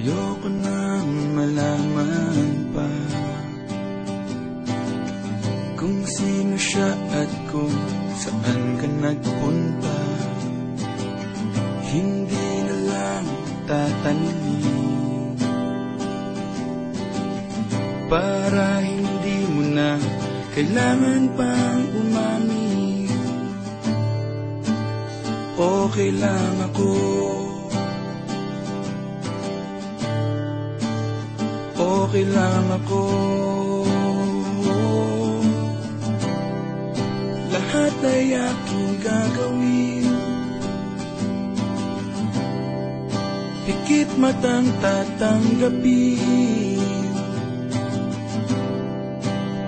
Ayoko nang malaman pa Kung sino siya at kung saan ka nagpunta. Hindi na lang tatanungin Para hindi mo na kailangan pang umamin. Okay lang ako Okay lang ako Lahat ay aking gagawin. Pikit matang tatanggapin.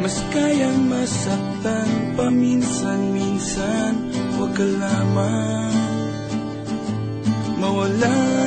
Mas kayang masaktan paminsan-minsan. Huwag ka lamang mawala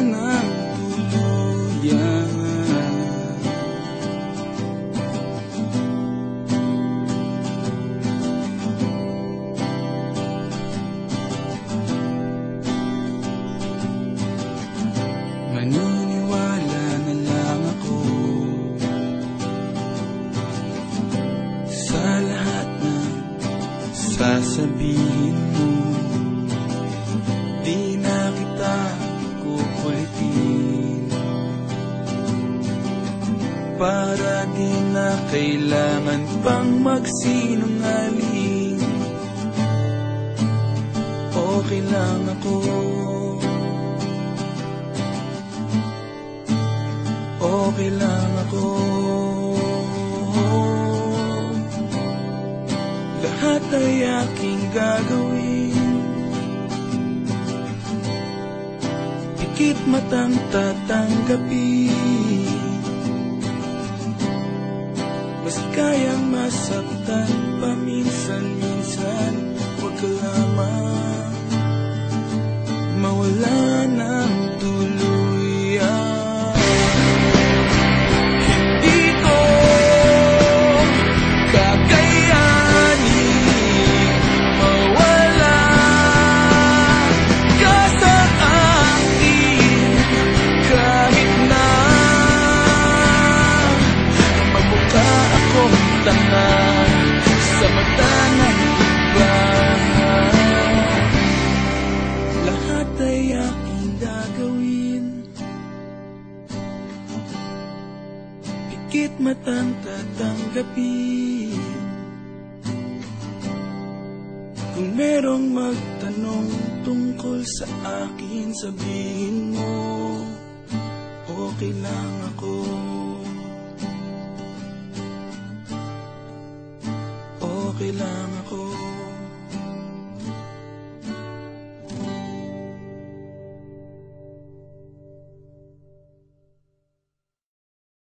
sasabihin mo Di na kita kukulitin. Para di na kailangan pang magsinungaling. Okay lang ako. Okay lang Lahat ay aking gagawin. Pikit matang tatanggapin. Mas kayang masaktan paminsan-minsan Huwag ka lamang tanga sa mata ng iba. Lahat ay aking gagawin. Pikit matang tatanggapin. Kung merong magtanong tungkol sa akin Sabihin mo Okay lang Okay lang ako